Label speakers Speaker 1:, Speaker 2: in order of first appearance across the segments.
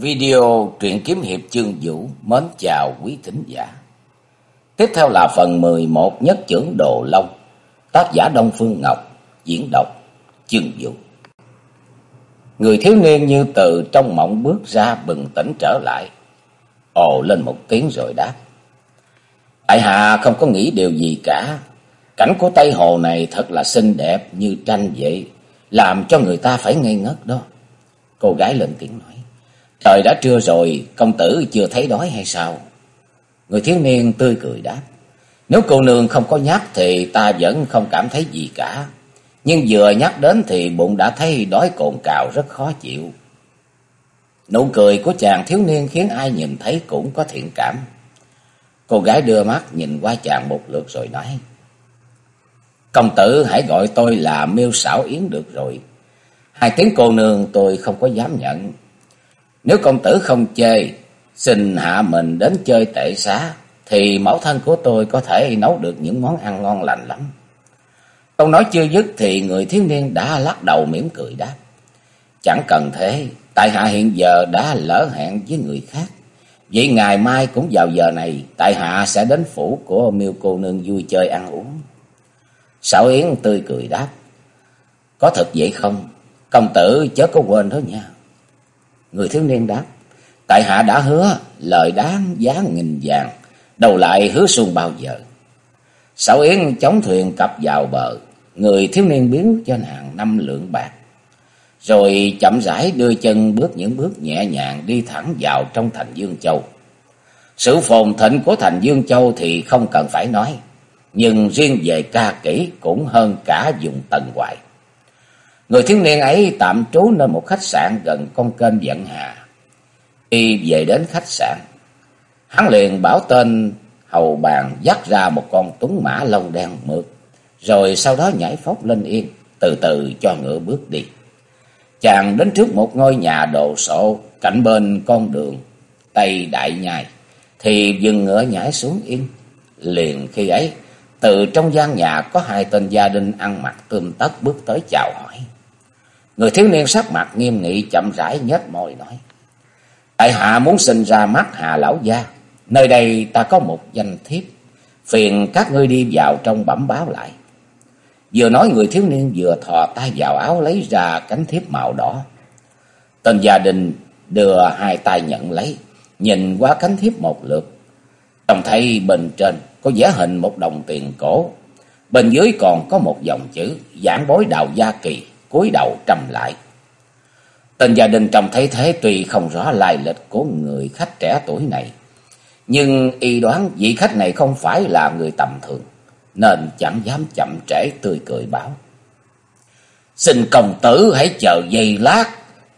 Speaker 1: Video truyện kiếm hiệp chương vũ mến chào quý thính giả. Tiếp theo là phần 11 nhất trưởng Đồ Long, tác giả Đông Phương Ngọc, diễn đọc chương vũ. Người thiếu niên như từ trong mộng bước ra bừng tỉnh trở lại, ồ lên một tiếng rồi đáp. Tại hạ không có nghĩ điều gì cả, cảnh của Tây Hồ này thật là xinh đẹp như tranh vậy, làm cho người ta phải ngây ngất đó. Cô gái lên tiếng nói. Trời đã trưa rồi, công tử chưa thấy đói hay sao? Người thiếu niên tươi cười đáp. Nếu cô nương không có nhắc thì ta vẫn không cảm thấy gì cả. Nhưng vừa nhắc đến thì bụng đã thấy đói cồn cào rất khó chịu. Nụ cười của chàng thiếu niên khiến ai nhìn thấy cũng có thiện cảm. Cô gái đưa mắt nhìn qua chàng một lượt rồi nói. Công tử hãy gọi tôi là miêu xảo yến được rồi. Hai tiếng cô nương tôi không có dám nhận. Nếu công tử không chơi xin hạ mình đến chơi tệ xá, thì mẫu thân của tôi có thể nấu được những món ăn ngon lành lắm. Câu nói chưa dứt thì người thiếu niên đã lắc đầu mỉm cười đáp. Chẳng cần thế, tại hạ hiện giờ đã lỡ hẹn với người khác. Vậy ngày mai cũng vào giờ này, tại hạ sẽ đến phủ của miêu cô nương vui chơi ăn uống. Sảo Yến tươi cười đáp. Có thật vậy không? Công tử chớ có quên đó nha. Người thiếu niên đáp. Tại hạ đã hứa, lời đáng giá nghìn vàng, đầu lại hứa xuông bao giờ. Sảo Yến chống thuyền cập vào bờ, người thiếu niên biến cho nàng năm lượng bạc. Rồi chậm rãi đưa chân bước những bước nhẹ nhàng đi thẳng vào trong thành Dương Châu. Sự phồn thịnh của thành Dương Châu thì không cần phải nói, nhưng riêng về ca kỹ cũng hơn cả dùng tần hoài. Người thiếu niên ấy tạm trú nơi một khách sạn gần con kênh Vận Hà. Khi về đến khách sạn, hắn liền bảo tên hầu bàn dắt ra một con tuấn mã lông đen mượt, rồi sau đó nhảy phóc lên yên, từ từ cho ngựa bước đi. Chàng đến trước một ngôi nhà đồ sộ cạnh bên con đường Tây Đại Nhai, thì dừng ngựa nhảy xuống yên. Liền khi ấy, từ trong gian nhà có hai tên gia đình ăn mặc tươm tất bước tới chào hỏi. Người thiếu niên sắc mặt nghiêm nghị, chậm rãi nhếch môi nói. Tại hạ muốn sinh ra mắt Hà Lão Gia. Nơi đây ta có một danh thiếp. Phiền các ngươi đi vào trong bẩm báo lại. Vừa nói, người thiếu niên vừa thò tay vào áo, lấy ra cánh thiếp màu đỏ. Tên gia đình đưa hai tay nhận lấy. Nhìn qua cánh thiếp một lượt. Trông thấy bên trên có vẽ hình một đồng tiền cổ. Bên dưới còn có một dòng chữ, giảng bối đào gia kỳ cúi đầu trầm lại. Tên gia đình trông thấy thế tuy không rõ lai lịch của người khách trẻ tuổi này, nhưng y đoán vị khách này không phải là người tầm thường, nên chẳng dám chậm trễ tươi cười bảo. Xin công tử hãy chờ giây lát,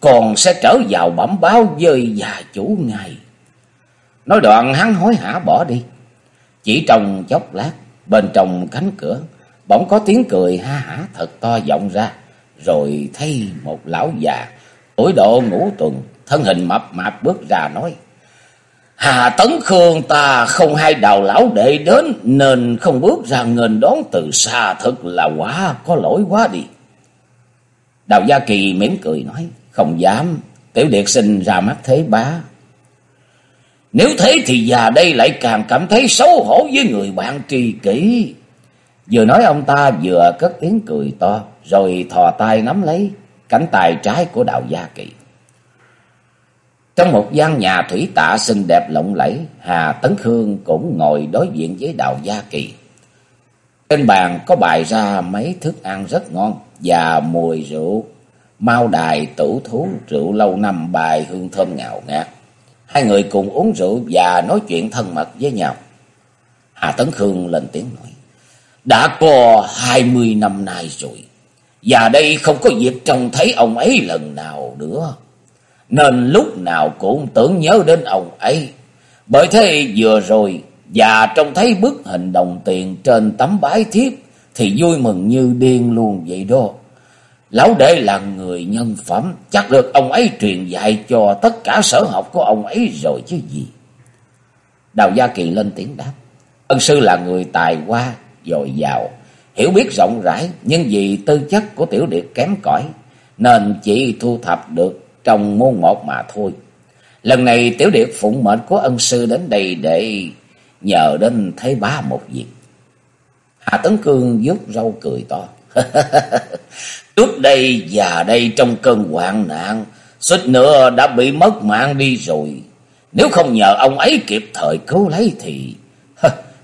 Speaker 1: còn sẽ trở vào bẩm báo với già chủ ngài. Nói đoạn hắn hối hả bỏ đi. Chỉ trong chốc lát, bên trong cánh cửa, bỗng có tiếng cười ha hả thật to vọng ra rồi thấy một lão già tuổi độ ngũ tuần, thân hình mập mạp bước ra nói: "Hà Tấn Khương ta không hay đào lão đệ đến nên không bước ra nghênh đón từ xa thật là quá có lỗi quá đi." Đào Gia Kỳ mỉm cười nói: "Không dám, tiểu điệt sinh ra mắt thế bá." Nếu thế thì già đây lại càng cảm thấy xấu hổ với người bạn kỳ kỷ. Vừa nói ông ta vừa cất tiếng cười to, rồi thò tay nắm lấy cánh tay trái của đạo Gia Kỳ. Trong một gian nhà thủy tạ xinh đẹp lộng lẫy, Hà Tấn Khương cũng ngồi đối diện với Đào Gia Kỳ. Trên bàn có bày ra mấy thức ăn rất ngon và mùi rượu, mau đài, tử thú, rượu lâu năm bài hương thơm ngào ngạt. Hai người cùng uống rượu và nói chuyện thân mật với nhau. Hà Tấn Khương lên tiếng nói. Đã có hai mươi năm nay rồi. Và đây không có dịp trông thấy ông ấy lần nào nữa. Nên lúc nào cũng tưởng nhớ đến ông ấy. Bởi thế vừa rồi và trông thấy bức hình đồng tiền trên tấm bái thiếp thì vui mừng như điên luôn vậy đó. Lão đệ là người nhân phẩm, chắc được ông ấy truyền dạy cho tất cả sở học của ông ấy rồi chứ gì. Đào Gia Kỳ lên tiếng đáp. Ân sư là người tài hoa, dồi dào, hiểu biết rộng rãi, nhưng vì tư chất của tiểu điệp kém cỏi, nên chỉ thu thập được trong môn một mà thôi. Lần này Tiểu điệp phụng mệnh của ân sư đến đây để nhờ đến Thế Bá một việc. Hà Tấn Cương vuốt râu cười to. Trước đây và đây trong cơn hoạn nạn, suýt nữa đã bị mất mạng đi rồi. Nếu không nhờ ông ấy kịp thời cứu lấy thì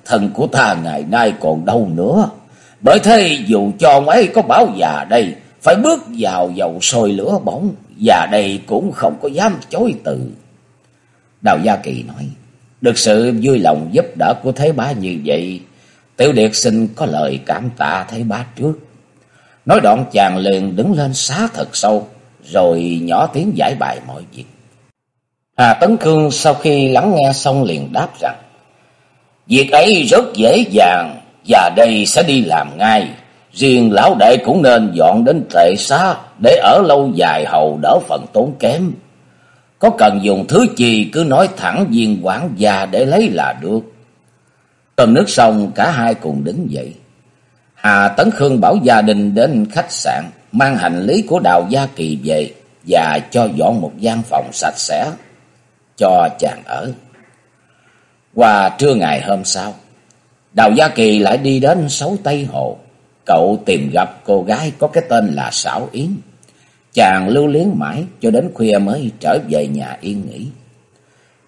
Speaker 1: thần của ta ngày nay còn đâu nữa. Bởi thế dù cho ông ấy có bảo già đây, phải bước vào dầu sôi lửa bỏng, già đây cũng không có dám chối từ. Đào Gia Kỳ nói, được sự vui lòng giúp đỡ của Thế Bá như vậy, Tiểu Điệt xin có lời cảm tạ Thế Bá trước. Nói đoạn chàng liền đứng lên xá thật sâu, rồi nhỏ tiếng giải bài mọi việc. Hà Tấn Cương sau khi lắng nghe xong liền đáp rằng, Việc ấy rất dễ dàng, và đây sẽ đi làm ngay. Riêng lão đệ cũng nên dọn đến tệ xá để ở lâu dài hầu đỡ phần tốn kém. Có cần dùng thứ gì cứ nói thẳng viên quản gia để lấy là được. Cơm nước xong cả hai cùng đứng dậy. Hà Tấn Khương bảo gia đình đến khách sạn mang hành lý của Đào Gia Kỳ về và cho dọn một gian phòng sạch sẽ cho chàng ở. Qua trưa ngày hôm sau, Đào Gia Kỳ lại đi đến Sáu Tây Hồ. Cậu tìm gặp cô gái có cái tên là Sảo Yến. Chàng lưu luyến mãi cho đến khuya mới trở về nhà yên nghỉ.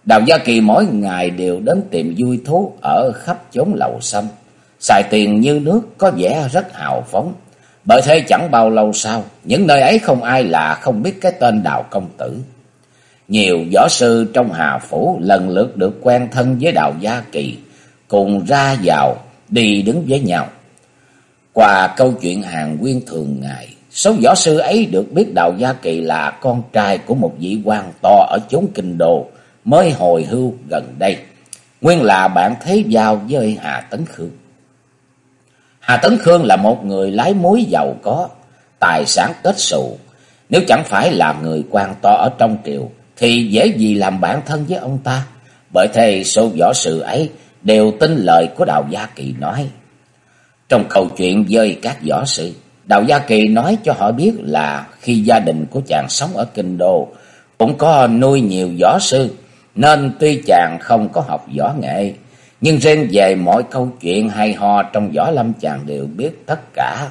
Speaker 1: Đào Gia Kỳ mỗi ngày đều đến tìm vui thú ở khắp chốn lầu xanh, Xài tiền như nước có vẻ rất hào phóng. Bởi thế chẳng bao lâu sau, những nơi ấy không ai là không biết cái tên Đào Công Tử. Nhiều võ sư trong Hà Phủ lần lượt được quen thân với Đào Gia Kỳ, cùng ra vào, đi đứng với nhau. Qua câu chuyện hàng quyên thường ngày, số võ sư ấy được biết Đào Gia Kỳ là con trai của một vị quan to ở chốn kinh đô, mới hồi hưu gần đây. Nguyên là bạn thế giao với Hà Tấn Khương. Hà Tấn Khương là một người lái mối giàu có, tài sản kết xù. Nếu chẳng phải là người quan to ở trong triều, thì dễ gì làm bạn thân với ông ta. Bởi thế số võ sự ấy đều tin lời của Đào Gia Kỳ nói. Trong câu chuyện với các võ sư, Đào Gia Kỳ nói cho họ biết là khi gia đình của chàng sống ở Kinh Đô, cũng có nuôi nhiều võ sư, nên tuy chàng không có học võ nghệ, nhưng riêng về mọi câu chuyện hay ho trong võ lâm chàng đều biết tất cả.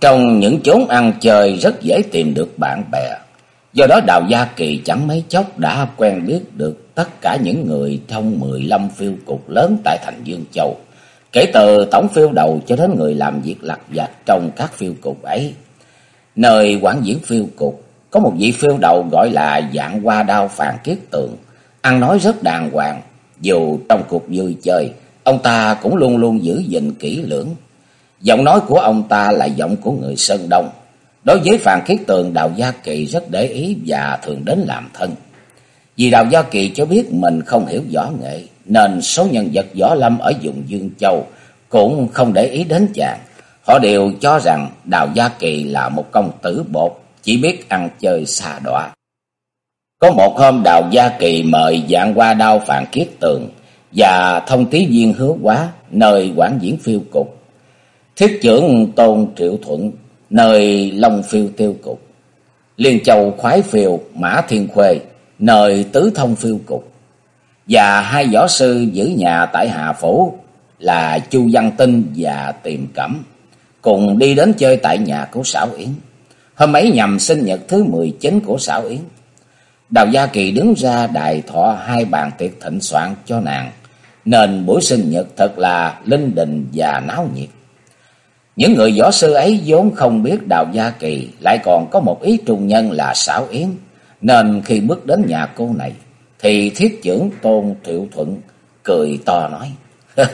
Speaker 1: Trong những chốn ăn chơi rất dễ tìm được bạn bè. Do đó Đào Gia Kỳ chẳng mấy chốc đã quen biết được tất cả những người trong 15 phiêu cục lớn tại thành Dương Châu. Kể từ tổng phiêu đầu cho đến người làm việc lặt vặt trong các phiêu cục ấy. Nơi quản diễn phiêu cục, có một vị phiêu đầu gọi là dạng hoa đao phàn kiết tượng, ăn nói rất đàng hoàng. Dù trong cuộc vui chơi, ông ta cũng luôn luôn giữ gìn kỹ lưỡng. Giọng nói của ông ta là giọng của người Sơn Đông. Đối với Phàn Kiết Tường, Đào Gia Kỳ rất để ý và thường đến làm thân. Vì Đào Gia Kỳ cho biết mình không hiểu võ nghệ, nên số nhân vật võ lâm ở vùng Dương Châu cũng không để ý đến chàng. Họ đều cho rằng Đào Gia Kỳ là một công tử bột, chỉ biết ăn chơi xa đọa. Có một hôm Đào Gia Kỳ mời dạng qua đao Phàn Kiết Tường và thông tí viên hứa quá nơi quản diễn phiêu cục. Thiết trưởng Tôn Triệu Thuận nơi Long Phiêu tiêu cục. Liên Châu khoái phiêu Mã Thiên Khuê nơi Tứ Thông phiêu cục. Và hai võ sư giữ nhà tại Hà Phủ là Chu Văn Tinh và Tiềm Cẩm cùng đi đến chơi tại nhà của Sảo Yến. Hôm ấy nhằm sinh nhật thứ 19 của Sảo Yến. Đào Gia Kỳ đứng ra đại thọ hai bàn tiệc thịnh soạn cho nàng, nên buổi sinh nhật thật là linh đình và náo nhiệt. Những người võ sư ấy vốn không biết Đào Gia Kỳ lại còn có một ý trùng nhân là xảo yến, nên khi bước đến nhà cô này, thì thiết trưởng Tôn Thiệu Thuận cười to nói,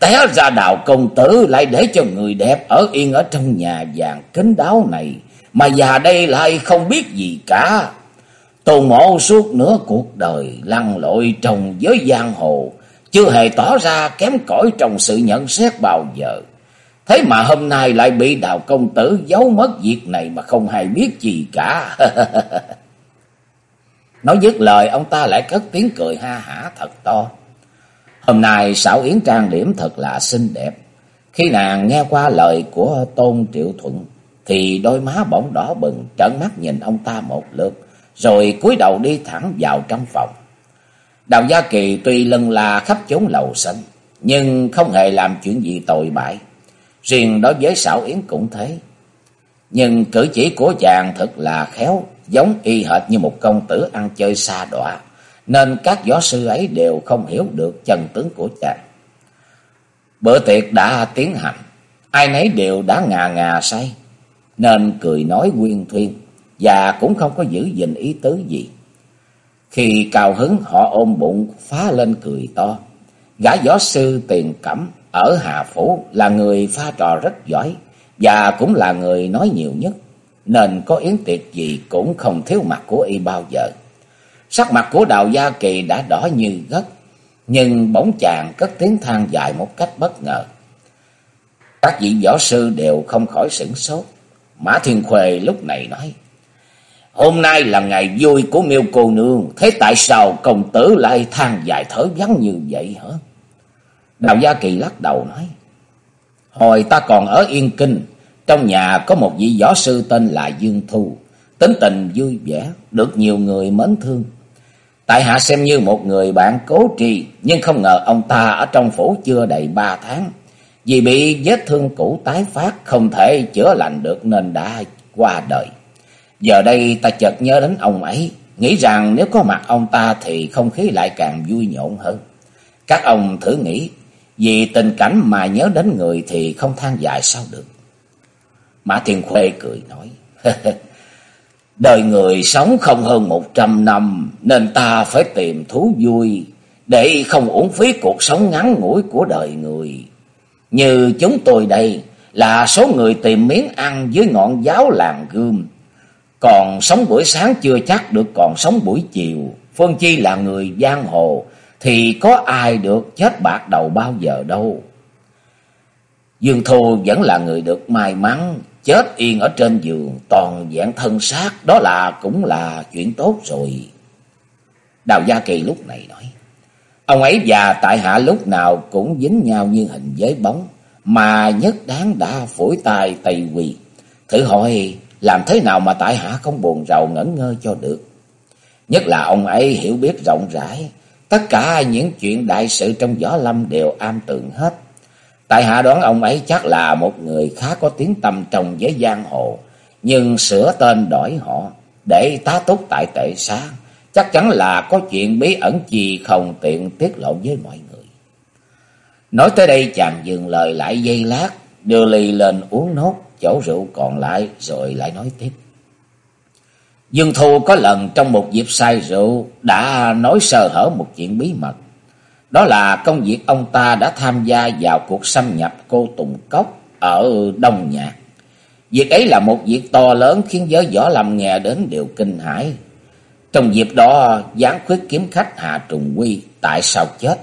Speaker 1: Té ra đào công tử lại để cho người đẹp ở yên ở trong nhà vàng kính đáo này, mà già đây lại không biết gì cả. Tôn mộ suốt nửa cuộc đời lăn lội trong giới giang hồ, chưa hề tỏ ra kém cỏi trong sự nhận xét bao giờ. Thế mà hôm nay lại bị đào công tử giấu mất việc này mà không hay biết gì cả. Nói dứt lời ông ta lại cất tiếng cười ha hả thật to. Hôm nay xảo yến trang điểm thật là xinh đẹp. Khi nàng nghe qua lời của Tôn Triệu Thuận thì đôi má bỗng đỏ bừng trợn mắt nhìn ông ta một lượt rồi cúi đầu đi thẳng vào trong phòng. Đào Gia Kỳ tuy lân là khắp chốn lầu xanh, nhưng không hề làm chuyện gì tồi bại. Riêng đối với xảo yến cũng thế. Nhưng cử chỉ của chàng thật là khéo, giống y hệt như một công tử ăn chơi xa đọa, nên các võ sư ấy đều không hiểu được chân tướng của chàng. Bữa tiệc đã tiến hành, ai nấy đều đã ngà ngà say, nên cười nói quyên thuyên, và cũng không có giữ gìn ý tứ gì. Khi cao hứng họ ôm bụng phá lên cười to. Gã võ sư tiền cẩm ở Hà Phủ là người pha trò rất giỏi và cũng là người nói nhiều nhất. Nên có yến tiệc gì cũng không thiếu mặt của y bao giờ. Sắc mặt của Đào Gia Kỳ đã đỏ như gấc Nhưng bỗng chàng cất tiếng than dài một cách bất ngờ. Các vị võ sư đều không khỏi sửng sốt. Mã Thiên Khuê lúc này nói. Hôm nay là ngày vui của miêu cô nương. Thế tại sao công tử lại than dài thở vắng như vậy hả? Đào Gia Kỳ lắc đầu nói. Hồi ta còn ở Yên Kinh. Trong nhà có một vị võ sư tên là Dương Thu. Tính tình vui vẻ, được nhiều người mến thương. Tại hạ xem như một người bạn cố trì, nhưng không ngờ ông ta ở trong phủ chưa đầy ba tháng. Vì bị vết thương cũ tái phát, không thể chữa lành được nên đã qua đời. Giờ đây ta chợt nhớ đến ông ấy, nghĩ rằng nếu có mặt ông ta thì không khí lại càng vui nhộn hơn. Các ông thử nghĩ, vì tình cảnh mà nhớ đến người thì không than dài sao được. Mã Thiên Khuê cười nói, Đời người sống không hơn một trăm năm, nên ta phải tìm thú vui, để không uổng phí cuộc sống ngắn ngủi của đời người. Như chúng tôi đây, là số người tìm miếng ăn dưới ngọn giáo làng gươm, còn sống buổi sáng chưa chắc được còn sống buổi chiều. Phương Chi là người giang hồ thì có ai được chết bạc đầu bao giờ đâu. Dương Thu vẫn là người được may mắn chết yên ở trên giường toàn dạng thân xác đó là cũng là chuyện tốt rồi. Đào Gia Kỳ lúc này nói. Ông ấy và tại hạ lúc nào cũng dính nhau như hình với bóng mà nhất đáng đã phổi tài tây quỳ. Thử hỏi làm thế nào mà tại hạ không buồn rầu ngẩn ngơ cho được. Nhất là ông ấy hiểu biết rộng rãi, tất cả những chuyện đại sự trong võ lâm đều am tường hết. Tại hạ đoán ông ấy chắc là một người khá có tiếng tầm trong giới giang hồ, nhưng sửa tên đổi họ để tá túc tại tệ xá, chắc chắn là có chuyện bí ẩn gì không tiện tiết lộ với mọi người. Nói tới đây chàng dừng lời lại dây lát, đưa ly lên uống nốt chỗ rượu còn lại rồi lại nói tiếp. Dương Thu có lần trong một dịp say rượu đã nói sơ hở một chuyện bí mật. Đó là công việc ông ta đã tham gia vào cuộc xâm nhập cô Tùng Cốc ở Đông Nhạc. Việc ấy là một việc to lớn khiến giới võ làm nghe đến đều kinh hãi. Trong dịp đó, gián khuyết kiếm khách Hà Trùng Quy tại sao chết?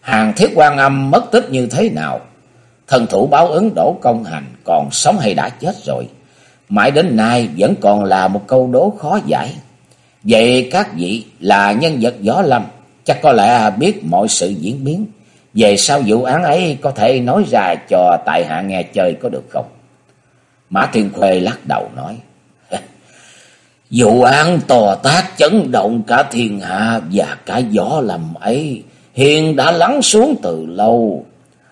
Speaker 1: Hàng thiết quan âm mất tích như thế nào? Thần thủ báo ứng đổ công hành còn sống hay đã chết rồi. Mãi đến nay vẫn còn là một câu đố khó giải. Vậy các vị là nhân vật võ lâm, chắc có lẽ biết mọi sự diễn biến. Về sau vụ án ấy có thể nói ra cho tại hạ nghe chơi có được không? Mã Thiên Khuê lắc đầu nói. Vụ án tò tác chấn động cả thiên hạ và cả võ lâm ấy hiện đã lắng xuống từ lâu.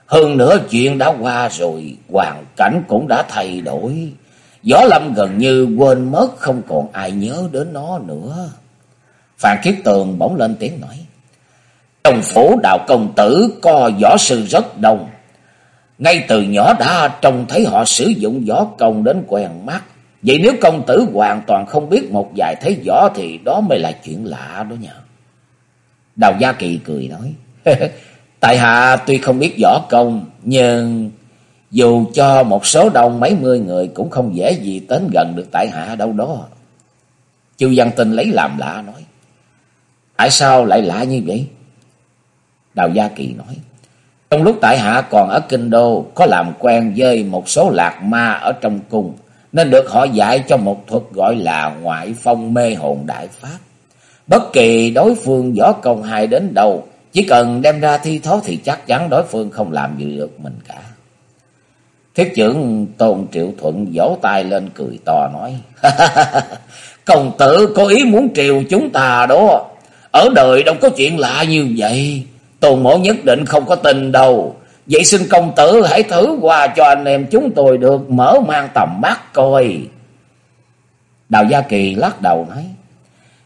Speaker 1: Hơn nữa chuyện đã qua rồi, hoàn cảnh cũng đã thay đổi. Gió lâm gần như quên mất không còn ai nhớ đến nó nữa. Phan Kiết Tường bỗng lên tiếng nói. Trong phủ đạo công tử có võ sư rất đông. Ngay từ nhỏ đã trông thấy họ sử dụng võ công đến quen mắt. Vậy nếu công tử hoàn toàn không biết một vài thế võ thì đó mới là chuyện lạ đó nhờ. Đào Gia Kỳ cười nói. Tại hạ tuy không biết võ công, nhưng dù cho một số đông mấy mươi người cũng không dễ gì đến gần được tại hạ đâu đó. Chu Văn Tinh lấy làm lạ nói. Tại sao lại lạ như vậy? Đào Gia Kỳ nói. Trong lúc tại hạ còn ở Kinh Đô, có làm quen với một số lạc ma ở trong cung, nên được họ dạy cho một thuật gọi là ngoại phong mê hồn đại pháp. Bất kỳ đối phương võ công hai đến đâu, chỉ cần đem ra thi thố thì chắc chắn đối phương không làm gì được mình cả. Thiết trưởng Tôn Triệu Thuận vỗ tay lên cười to nói. Công tử có ý muốn triều chúng ta đó. Ở đời đâu có chuyện lạ như vậy. Tôn mổ nhất định không có tình đâu. Vậy xin công tử hãy thử qua cho anh em chúng tôi được mở mang tầm mắt coi. Đào Gia Kỳ lắc đầu nói.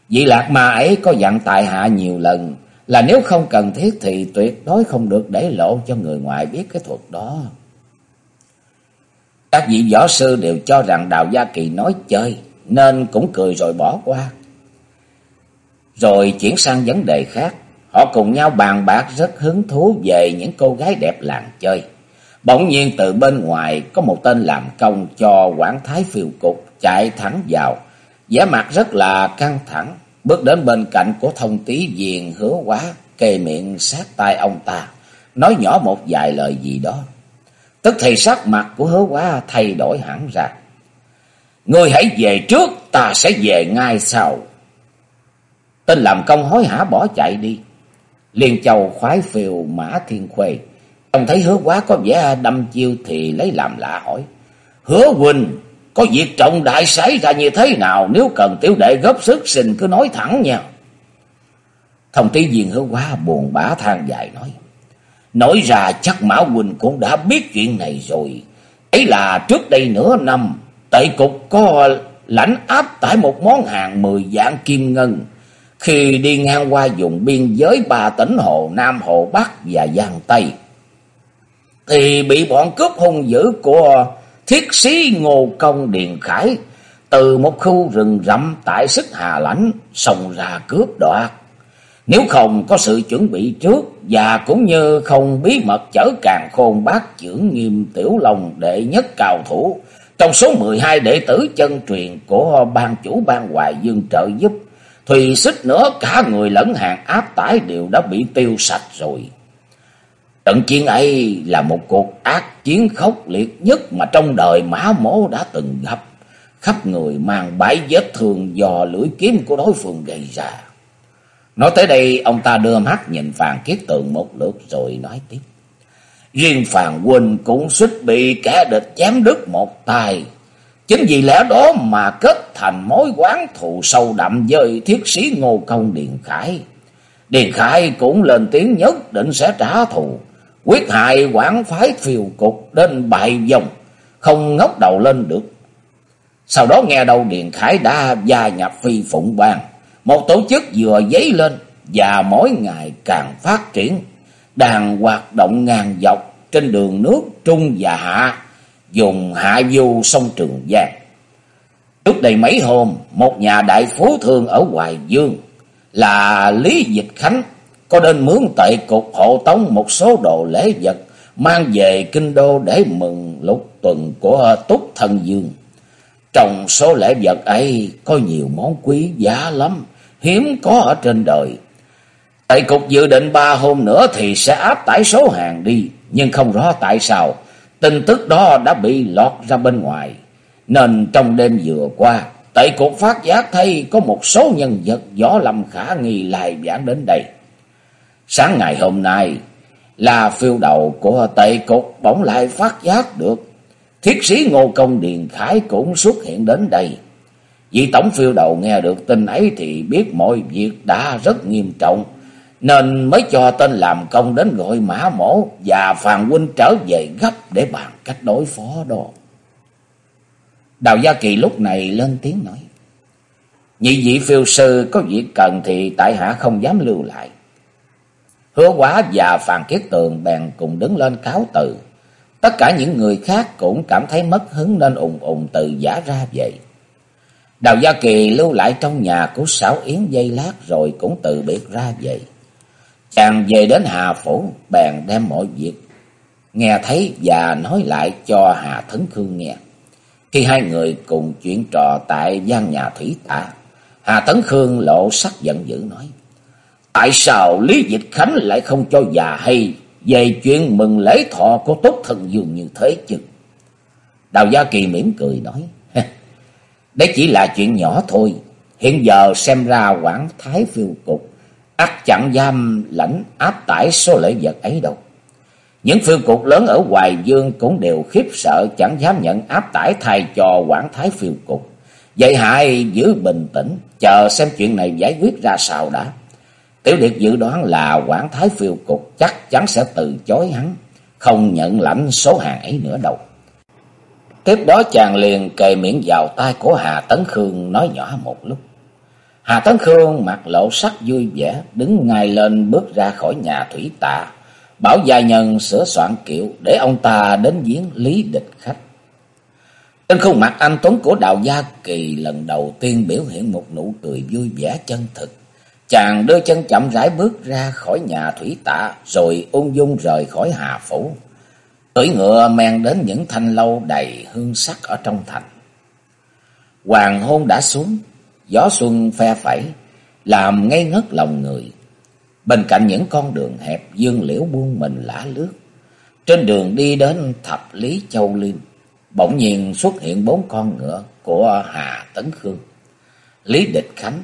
Speaker 1: Vị lạc ma ấy có dặn tại hạ nhiều lần là nếu không cần thiết thì tuyệt đối không được để lộ cho người ngoài biết cái thuật đó. Các vị võ sư đều cho rằng Đào Gia Kỳ nói chơi nên cũng cười rồi bỏ qua. Rồi chuyển sang vấn đề khác. Họ cùng nhau bàn bạc rất hứng thú về những cô gái đẹp làng chơi. Bỗng nhiên từ bên ngoài có một tên làm công cho quản thái phiêu cục chạy thẳng vào. vẻ mặt rất là căng thẳng, bước đến bên cạnh của thông tí diền hứa quá, kề miệng sát tai ông ta, nói nhỏ một vài lời gì đó. Tức thì sắc mặt của hứa quá thay đổi hẳn ra. Ngươi hãy về trước, ta sẽ về ngay sau. Tên làm công hối hả bỏ chạy đi. Liên châu khoái phiêu mã thiên khuê. Ông thấy hứa quá có vẻ đâm chiêu thì lấy làm lạ hỏi. Hứa huynh, có việc trọng đại xảy ra như thế nào nếu cần tiểu đệ góp sức xin cứ nói thẳng nha. Thông tí viên hứa quá buồn bã than dài nói. Nói ra chắc Mã Quỳnh cũng đã biết chuyện này rồi. Ấy là trước đây nửa năm, tệ cục có lãnh áp tại một món hàng mười dạng kim ngân. Khi đi ngang qua vùng biên giới ba tỉnh Hồ Nam, Hồ Bắc và Giang Tây. Thì bị bọn cướp hung dữ của thiết sĩ Ngô Công Điền Khải từ một khu rừng rậm tại sức Hà Lãnh xông ra cướp đoạt. Nếu không có sự chuẩn bị trước và cũng như không bí mật chở càng khôn bác trưởng nghiêm tiểu lòng đệ nhất cao thủ trong số 12 đệ tử chân truyền của ban chủ ban hoài dương trợ giúp, thì xích nữa cả người lẫn hàng áp tải đều đã bị tiêu sạch rồi. Trận chiến ấy là một cuộc ác chiến khốc liệt nhất mà trong đời mã mố đã từng gặp. Khắp người mang bãi vết thương do lưỡi kiếm của đối phương gây ra. Nói tới đây, ông ta đưa mắt nhìn Phàn Kiết Tường một lượt rồi nói tiếp. Riêng Phàn Huynh cũng suýt bị kẻ địch chém đứt một tay. Chính vì lẽ đó mà kết thành mối quán thù sâu đậm với thiết sĩ Ngô Công Điền Khải. Điền Khải cũng lên tiếng nhất định sẽ trả thù. Quyết hại quản phái phiêu cục đến bại dòng, không ngóc đầu lên được. Sau đó nghe đầu Điền Khải đã gia nhập phi phụng bang một tổ chức vừa dấy lên và mỗi ngày càng phát triển, đang hoạt động ngàn dọc trên đường nước Trung và Hạ, dùng hạ du sông Trường Giang. Trước đây mấy hôm, một nhà đại phú thương ở Hoài Dương là Lý Dịch Khánh có đến mướn tệ cục hộ tống một số đồ lễ vật mang về kinh đô để mừng lục tuần của Túc Thần Dương. Trong số lễ vật ấy có nhiều món quý giá lắm, hiếm có ở trên đời. Tại cục dự định ba hôm nữa thì sẽ áp tải số hàng đi, nhưng không rõ tại sao tin tức đó đã bị lọt ra bên ngoài. Nên trong đêm vừa qua, tại cục phát giác thấy có một số nhân vật gió lâm khả nghi lại giảng đến đây. Sáng ngày hôm nay là phiêu đầu của tệ cục bỗng lại phát giác được. Thiết sĩ Ngô Công Điền Khải cũng xuất hiện đến đây. Vị tổng phiêu đầu nghe được tin ấy thì biết mọi việc đã rất nghiêm trọng, nên mới cho tên làm công đến gọi mã mổ và Phàn huynh trở về gấp để bàn cách đối phó đó. Đào Gia Kỳ lúc này lên tiếng nói. Nhị vị phiêu sư có việc cần thì tại hạ không dám lưu lại. Hứa quá và Phàn Kiết Tường bèn cùng đứng lên cáo từ. Tất cả những người khác cũng cảm thấy mất hứng nên ùng ùng từ giả ra vậy. Đào Gia Kỳ lưu lại trong nhà của Sảo Yến dây lát rồi cũng tự biệt ra vậy. Chàng về đến Hà Phủ, bèn đem mọi việc nghe thấy và nói lại cho Hà Thấn Khương nghe. Khi hai người cùng chuyện trò tại gian nhà thủy tạ, Hà Tấn Khương lộ sắc giận dữ nói. Tại sao Lý Dịch Khánh lại không cho già hay về chuyện mừng lễ thọ của Tốt Thần Dương như thế chứ? Đào Gia Kỳ mỉm cười nói. Đấy chỉ là chuyện nhỏ thôi. Hiện giờ xem ra quản thái phiêu cục ắt chẳng giam lãnh áp tải số lễ vật ấy đâu. Những phiêu cục lớn ở Hoài Dương cũng đều khiếp sợ chẳng dám nhận áp tải thay cho quản thái phiêu cục. Vậy hãy giữ bình tĩnh, chờ xem chuyện này giải quyết ra sao đã. Tiểu Điệt dự đoán là Quảng Thái phiêu cục chắc chắn sẽ từ chối hắn, không nhận lãnh số hàng ấy nữa đâu. Tiếp đó chàng liền kề miệng vào tay của Hà Tấn Khương nói nhỏ một lúc. Hà Tấn Khương mặt lộ sắc vui vẻ, đứng ngay lên bước ra khỏi nhà thủy tạ, bảo gia nhân sửa soạn kiệu để ông ta đến giếng lý địch khách. Trên khuôn mặt anh Tuấn của Đào Gia Kỳ lần đầu tiên biểu hiện một nụ cười vui vẻ chân thực. Chàng đưa chân chậm rãi bước ra khỏi nhà thủy tạ rồi ung dung rời khỏi Hà Phủ. Cưỡi ngựa men đến những thanh lâu đầy hương sắc ở trong thành. Hoàng hôn đã xuống, gió xuân phe phẩy, làm ngây ngất lòng người. Bên cạnh những con đường hẹp, dương liễu buông mình lả lướt. Trên đường đi đến thập lý châu liên, bỗng nhiên xuất hiện bốn con ngựa của Hà Tấn Khương. Lý Địch Khánh,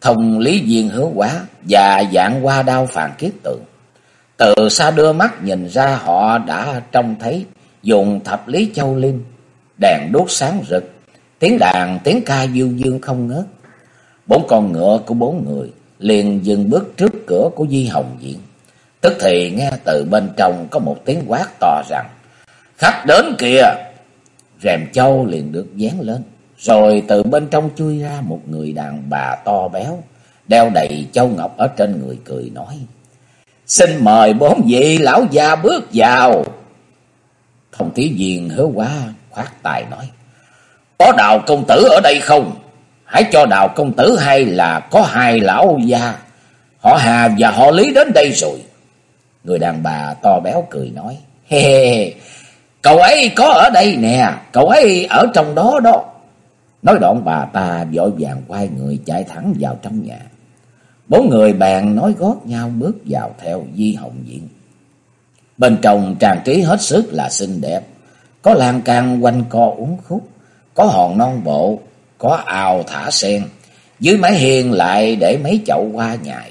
Speaker 1: Thông Lý Viên Hứa Quá và dạng hoa đao phàn kiết tượng. Từ xa đưa mắt nhìn ra họ đã trông thấy dùng thập lý châu linh, đèn đốt sáng rực, tiếng đàn tiếng ca du dương không ngớt. Bốn con ngựa của bốn người liền dừng bước trước cửa của Di Hồng Diện. Tức thì nghe từ bên trong có một tiếng quát to rằng, Khách đến kìa! Rèm châu liền được dán lên, rồi từ bên trong chui ra một người đàn bà to béo, đeo đầy châu ngọc ở trên người cười nói. Xin mời bốn vị lão già bước vào. Thông tí viên hứa quá, khoát tài nói. Có đào công tử ở đây không? Hãy cho đào công tử hay là có hai lão gia. Họ Hà và họ Lý đến đây rồi. Người đàn bà to béo cười nói. He he, cậu ấy có ở đây nè. Cậu ấy ở trong đó đó. Nói đoạn bà ta vội vàng quay người chạy thẳng vào trong nhà. Bốn người bàn nói gót nhau bước vào theo Di Hồng diện Bên trong trang trí hết sức là xinh đẹp. Có lan can quanh co uống khúc. Có hòn non bộ. Có ao thả sen. Dưới mái hiên lại để mấy chậu hoa nhài.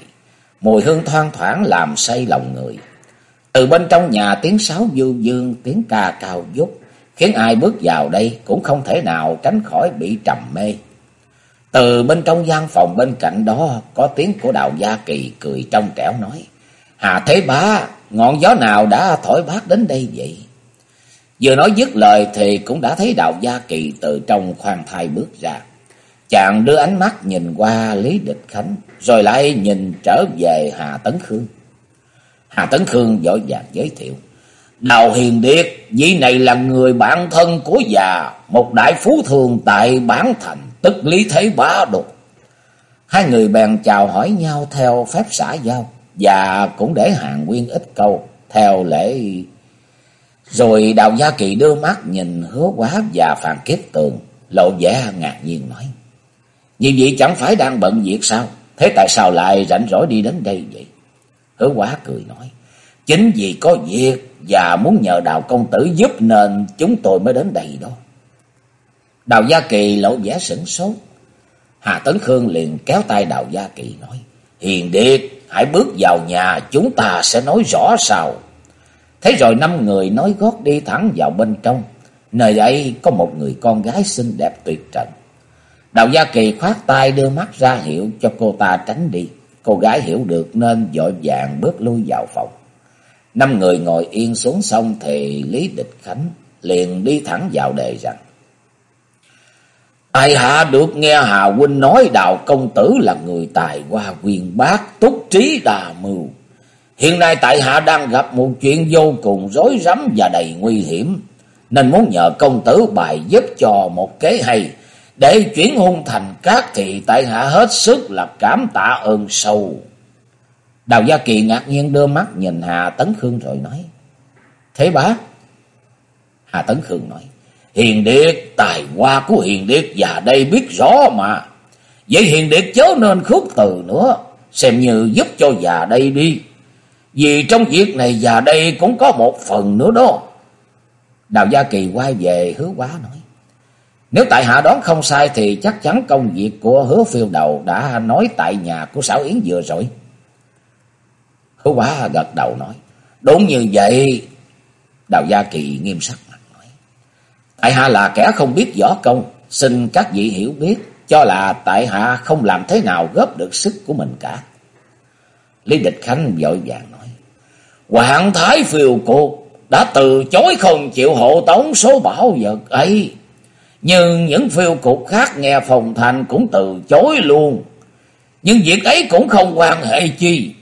Speaker 1: Mùi hương thoang thoảng làm say lòng người. Từ bên trong nhà tiếng sáo du dương, tiếng ca cao vút. Khiến ai bước vào đây cũng không thể nào tránh khỏi bị trầm mê. Từ bên trong gian phòng bên cạnh đó có tiếng của Đào Gia Kỳ cười trong trẻo nói. Hà Thế Bá, ngọn gió nào đã thổi bác đến đây vậy? Vừa nói dứt lời thì cũng đã thấy Đào Gia Kỳ từ trong khoang thai bước ra. Chàng đưa ánh mắt nhìn qua Lý Địch Khánh, rồi lại nhìn trở về Hà Tấn Khương. Hà Tấn Khương vội vàng giới thiệu. Đào Hiền Điệt, vị này là người bạn thân của già, một đại phú thường tại Bản Thành tức lý thế bá đột. Hai người bèn chào hỏi nhau theo phép xã giao và cũng để hàng nguyên ít câu theo lễ. Rồi Đào Gia Kỳ đưa mắt nhìn hứa quá và phàn kiếp tường, lộ vẻ ngạc nhiên nói. Như vậy chẳng phải đang bận việc sao? Thế tại sao lại rảnh rỗi đi đến đây vậy? Hứa quá cười nói. Chính vì có việc và muốn nhờ đào công tử giúp nên chúng tôi mới đến đây đó. Đào Gia Kỳ lộ vẻ sửng sốt. Hà Tấn Khương liền kéo tay Đào Gia Kỳ nói. Hiền Điệt, hãy bước vào nhà, chúng ta sẽ nói rõ sao Thế rồi năm người nói gót đi thẳng vào bên trong. Nơi đây có một người con gái xinh đẹp tuyệt trần. Đào Gia Kỳ khoát tay đưa mắt ra hiệu cho cô ta tránh đi. Cô gái hiểu được nên dội vàng bước lui vào phòng. Năm người ngồi yên xuống xong thì Lý Địch Khánh liền đi thẳng vào đề rằng. Tại hạ được nghe Hà Huynh nói đào công tử là người tài hoa quyền bác, túc trí đà mưu. Hiện nay tại hạ đang gặp một chuyện vô cùng rối rắm và đầy nguy hiểm. Nên muốn nhờ công tử bài giúp cho một kế hay. Để chuyển hung thành các thì tại hạ hết sức là cảm tạ ơn sâu. Đào Gia Kỳ ngạc nhiên đưa mắt nhìn Hà Tấn Khương rồi nói. Thế bá? Hà Tấn Khương nói. Hiền Điệt, tài hoa của Hiền Điệt già đây biết rõ mà. Vậy Hiền Điệt chớ nên khước từ nữa, xem như giúp cho già đây đi. Vì trong việc này già đây cũng có một phần nữa đó. Đào Gia Kỳ quay về hứa quá nói. Nếu tại hạ đoán không sai thì chắc chắn công việc của hứa phiêu đầu đã nói tại nhà của Sảo Yến vừa rồi. Hứa quá gật đầu nói. Đúng như vậy. Đào Gia Kỳ nghiêm sắc. Tại hạ là kẻ không biết võ công, xin các vị hiểu biết, cho là tại hạ không làm thế nào góp được sức của mình cả. Lý Địch Khánh vội vàng nói, Hoàng Thái phiêu Cô đã từ chối không chịu hộ tống số bảo vật ấy. Nhưng những phiêu cục khác nghe phòng thành cũng từ chối luôn. Nhưng việc ấy cũng không quan hệ chi.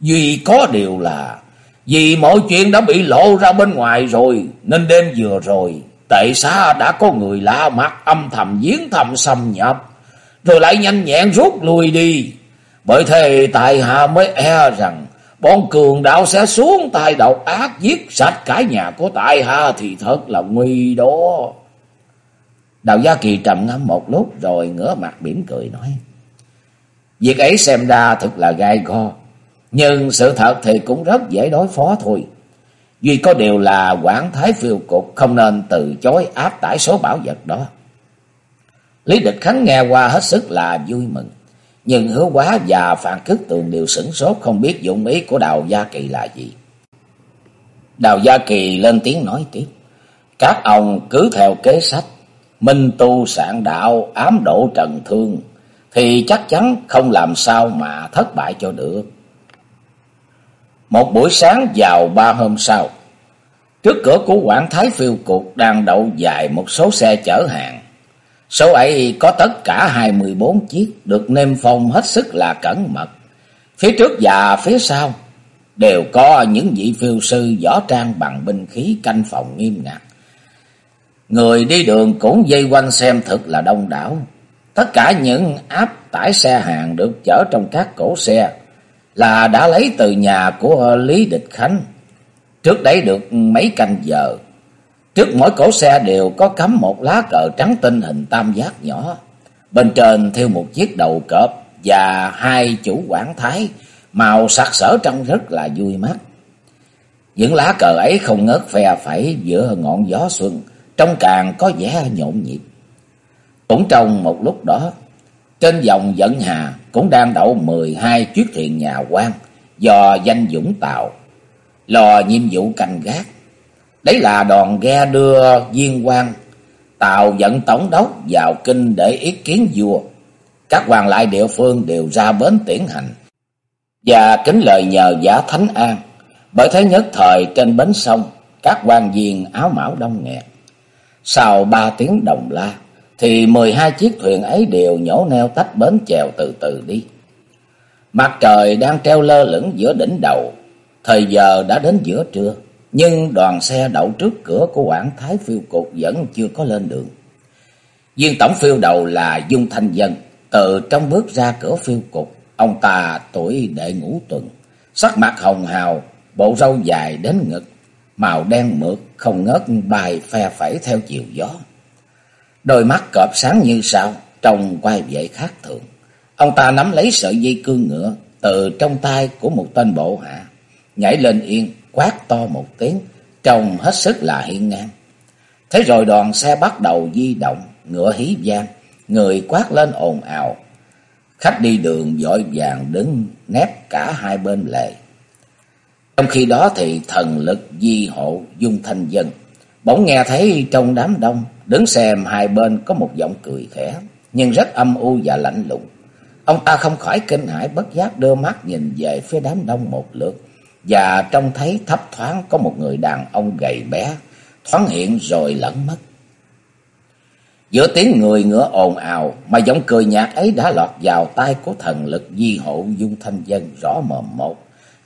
Speaker 1: Duy có điều là vì mọi chuyện đã bị lộ ra bên ngoài rồi nên đêm vừa rồi tệ xá đã có người lạ mặt âm thầm giếng thầm xâm nhập rồi lại nhanh nhẹn rút lui đi. Bởi thế tại hạ mới e rằng bọn cường đạo sẽ xuống tay độc ác giết sạch cả nhà của tại hạ thì thật là nguy đó. Đào Gia Kỳ trầm ngâm một lúc rồi ngửa mặt mỉm cười nói. Việc ấy xem ra thật là gai go. Nhưng sự thật thì cũng rất dễ đối phó thôi. Duy có điều là quản thái phiêu cục không nên từ chối áp tải số bảo vật đó. Lý Địch Khánh nghe qua hết sức là vui mừng. Nhưng hứa quá và phản cước Tường đều sửng sốt không biết dụng ý của Đào Gia Kỳ là gì. Đào Gia Kỳ lên tiếng nói tiếp. Các ông cứ theo kế sách. Minh tu sạn đạo, ám độ trần thương. Thì chắc chắn không làm sao mà thất bại cho được. Một buổi sáng vào ba hôm sau. Trước cửa của quảng Thái Phiêu Cục đang đậu dài một số xe chở hàng. Số ấy có tất cả hai mươi bốn chiếc, được nêm phong hết sức là cẩn mật. Phía trước và phía sau đều có những vị phiêu sư võ trang bằng binh khí canh phòng nghiêm ngặt. Người đi đường cũng dây quanh xem thực là đông đảo. Tất cả những áp tải xe hàng được chở trong các cổ xe là đã lấy từ nhà của Lý Địch Khánh. Trước đấy được mấy canh giờ, Trước mỗi cổ xe đều có cắm một lá cờ trắng tinh hình tam giác nhỏ. Bên trên thêu một chiếc đầu cọp và hai chủ quảng thái, màu sặc sỡ trông rất là vui mắt. Những lá cờ ấy không ngớt phe phẩy giữa ngọn gió xuân, trông càng có vẻ nhộn nhịp. Cũng trong một lúc đó, trên dòng dẫn hà cũng đang đậu mười hai chiếc thuyền nhà quan do danh Dũng tạo lò nhiệm vụ canh gác. Đấy là đoàn ghe đưa viên quan Tàu dẫn tổng đốc vào kinh để ý kiến vua. Các quan lại địa phương đều ra bến tiễn hành. Và kính lời nhờ giả thánh an. Bởi thế nhất thời trên bến sông, các quan viên áo mão đông nghẹt. Sau ba tiếng đồng la, thì mười hai chiếc thuyền ấy đều nhổ neo tách bến chèo từ từ đi. Mặt trời đang treo lơ lửng giữa đỉnh đầu, thời giờ đã đến giữa trưa. Nhưng đoàn xe đậu trước cửa của quảng thái phiêu cục vẫn chưa có lên đường. Viên tổng phiêu đầu là Dung Thanh Dân, từ trong bước ra cửa phiêu cục, ông ta tuổi đệ ngũ tuần, sắc mặt hồng hào, bộ râu dài đến ngực, màu đen mượt không ngớt bài phe phẩy theo chiều gió. Đôi mắt cọp sáng như sao, trông quay vệ khác thường. Ông ta nắm lấy sợi dây cương ngựa từ trong tay của một tên bộ hạ, nhảy lên yên, quát to một tiếng, trông hết sức là hiên ngang. Thế rồi đoàn xe bắt đầu di động, ngựa hí vang, người quát lên ồn ào. Khách đi đường vội vàng đứng nép cả hai bên lề. Trong khi đó thì thần lực di hộ dung thanh dân. Bỗng nghe thấy trong đám đông, đứng xem hai bên có một giọng cười khẽ, nhưng rất âm u và lạnh lùng. Ông ta không khỏi kinh hãi bất giác đưa mắt nhìn về phía đám đông một lượt và trông thấy thấp thoáng có một người đàn ông gầy bé, thoáng hiện rồi lẫn mất. Giữa tiếng người ngựa ồn ào mà giọng cười nhạt ấy đã lọt vào tai của thần lực di hộ dung thanh dân rõ mồm một,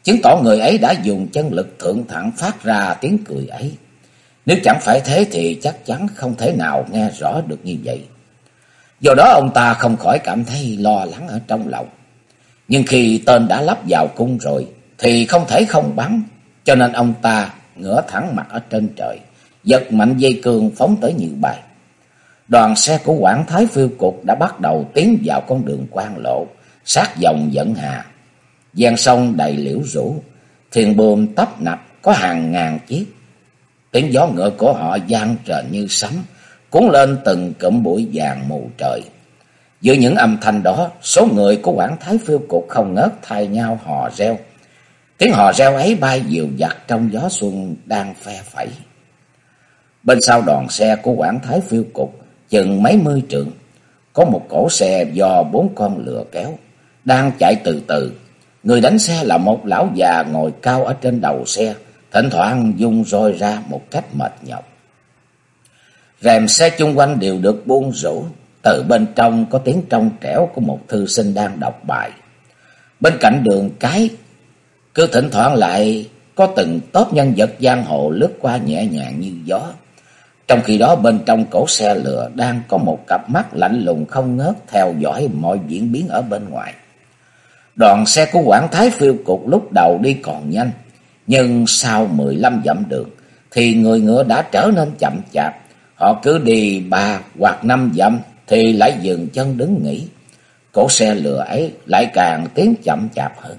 Speaker 1: chứng tỏ người ấy đã dùng chân lực thượng thẳng phát ra tiếng cười ấy. Nếu chẳng phải thế thì chắc chắn không thể nào nghe rõ được như vậy. Do đó ông ta không khỏi cảm thấy lo lắng ở trong lòng. Nhưng khi tên đã lắp vào cung rồi, thì không thể không bắn, cho nên ông ta ngửa thẳng mặt ở trên trời, giật mạnh dây cương phóng tới như bài. Đoàn xe của quản Thái Phiêu Cục đã bắt đầu tiến vào con đường quan lộ, sát dòng dẫn hà. Giang sông đầy liễu rủ, thuyền buồm tấp nập có hàng ngàn chiếc. Tiếng gió ngựa của họ gian trời như sấm, cuốn lên từng cụm bụi vàng mù trời. Giữa những âm thanh đó, số người của Quảng Thái Phiêu Cục không ngớt thay nhau hò reo, Tiếng hò reo ấy bay dịu dặt trong gió xuân đang phe phẩy. Bên sau đoàn xe của Quảng Thái phiêu cục, chừng mấy mươi trượng. Có một cổ xe do bốn con lừa kéo, đang chạy từ từ. Người đánh xe là một lão già ngồi cao ở trên đầu xe, thỉnh thoảng dung roi ra một cách mệt nhọc. Rèm xe chung quanh đều được buông rủ, từ bên trong có tiếng trong trẻo của một thư sinh đang đọc bài. Bên cạnh đường cái, cứ thỉnh thoảng lại có từng tốp nhân vật giang hồ lướt qua nhẹ nhàng như gió. Trong khi đó bên trong cổ xe lửa đang có một cặp mắt lạnh lùng không ngớt theo dõi mọi diễn biến ở bên ngoài. Đoàn xe của Quảng Thái phiêu cục lúc đầu đi còn nhanh, nhưng sau mười lăm dặm đường thì người ngựa đã trở nên chậm chạp. Họ cứ đi ba hoặc năm dặm thì lại dừng chân đứng nghỉ. Cổ xe lửa ấy lại càng tiến chậm chạp hơn.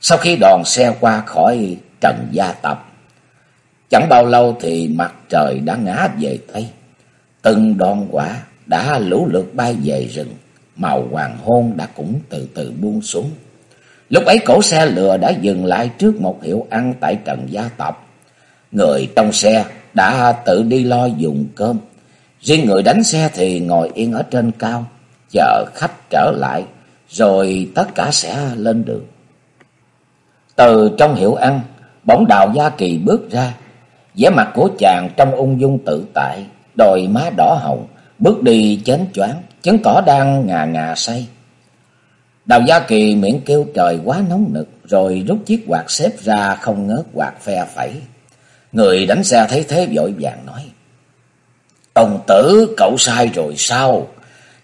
Speaker 1: Sau khi đoàn xe qua khỏi trần gia tập, chẳng bao lâu thì mặt trời đã ngã về Tây. Từng đoàn quả đã lũ lượt bay về rừng, màu hoàng hôn đã cũng từ từ buông xuống. Lúc ấy cổ xe lừa đã dừng lại trước một hiệu ăn tại trần gia tộc Người trong xe đã tự đi lo dùng cơm. Riêng người đánh xe thì ngồi yên ở trên cao, chờ khách trở lại, rồi tất cả sẽ lên đường. Từ trong hiệu ăn, bỗng đào Gia Kỳ bước ra. vẻ mặt của chàng trong ung dung tự tại, đôi má đỏ hồng, bước đi chến choáng, chứng tỏ đang ngà ngà say. Đào Gia Kỳ miệng kêu trời quá nóng nực, rồi rút chiếc quạt xếp ra không ngớt quạt phe phẩy. Người đánh xe thấy thế vội vàng nói. Ông tử, cậu sai rồi sao?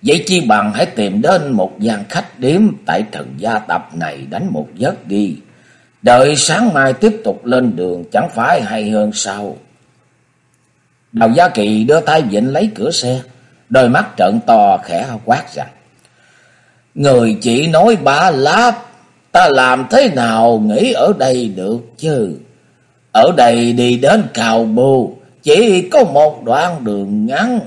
Speaker 1: Vậy chi bằng hãy tìm đến một gian khách điếm tại thần gia tập này đánh một giấc đi. Đợi sáng mai tiếp tục lên đường chẳng phải hay hơn sao? Đào Gia Kỳ đưa tay vịnh lấy cửa xe, đôi mắt trợn to khẽ quát rằng. Người chỉ nói ba lát ta làm thế nào nghĩ ở đây được chứ? Ở đây đi đến Cào Bù, chỉ có một đoạn đường ngắn,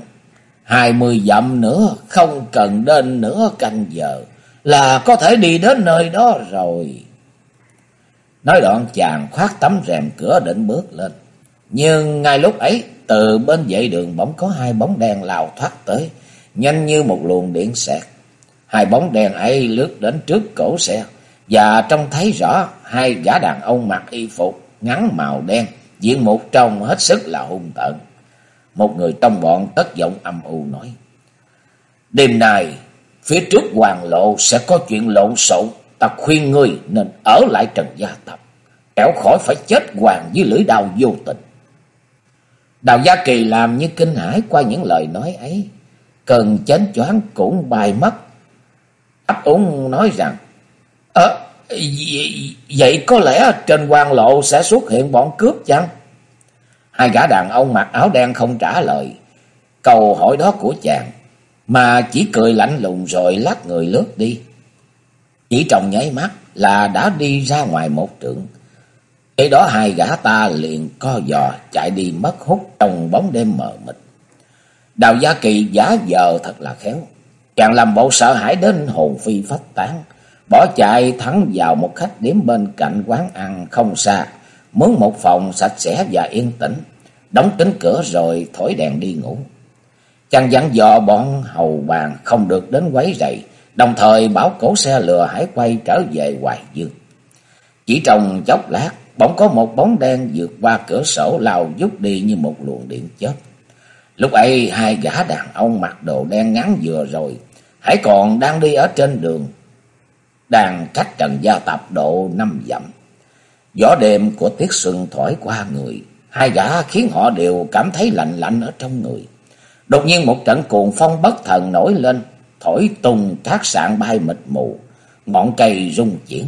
Speaker 1: hai mươi dặm nữa, không cần đến nửa canh giờ, là có thể đi đến nơi đó rồi. Nói đoạn chàng khoát tấm rèm cửa định bước lên. Nhưng ngay lúc ấy, từ bên dãy đường bỗng có hai bóng đen lao thoát tới, nhanh như một luồng điện xẹt. Hai bóng đen ấy lướt đến trước cổ xe, và trông thấy rõ hai gã đàn ông mặc y phục ngắn màu đen, diện một trông hết sức là hung tợn. Một người trong bọn tất giọng âm u nói. Đêm nay, phía trước hoàng lộ sẽ có chuyện lộn xộn ta khuyên ngươi nên ở lại trần gia tập, kẻo khỏi phải chết hoàng với lưỡi đao vô tình. Đào Gia Kỳ làm như kinh hãi qua những lời nói ấy, cần chánh choáng cũng bay mất. Ấp úng nói rằng, Ờ, vậy có lẽ trên quan lộ sẽ xuất hiện bọn cướp chăng? Hai gã đàn ông mặc áo đen không trả lời câu hỏi đó của chàng, mà chỉ cười lạnh lùng rồi lắc người lướt đi. Chỉ trong nháy mắt là đã đi ra ngoài một trượng. Khi đó hai gã ta liền co giò chạy đi mất hút trong bóng đêm mờ mịt. Đào Gia Kỳ giả giờ thật là khéo. Chàng làm bộ sợ hãi đến hồn phi phách tán. Bỏ chạy thẳng vào một khách điểm bên cạnh quán ăn không xa. Mướn một phòng sạch sẽ và yên tĩnh. Đóng kín cửa rồi thổi đèn đi ngủ. Chàng dặn dò bọn hầu bàn không được đến quấy rầy Đồng thời bảo cổ xe lừa hãy quay trở về Hoài Dương. Chỉ trong chốc lát, bỗng có một bóng đen vượt qua cửa sổ lao vút đi như một luồng điện chớp. Lúc ấy hai gã đàn ông mặc đồ đen ngắn vừa rồi, hãy còn đang đi ở trên đường, đang cách trần gia tập độ năm dặm. Gió đêm của tiết xuân thổi qua người, hai gã khiến họ đều cảm thấy lạnh lạnh ở trong người. Đột nhiên một trận cuồng phong bất thần nổi lên, thổi tung các sạn bay mịt mù, ngọn cây rung chuyển.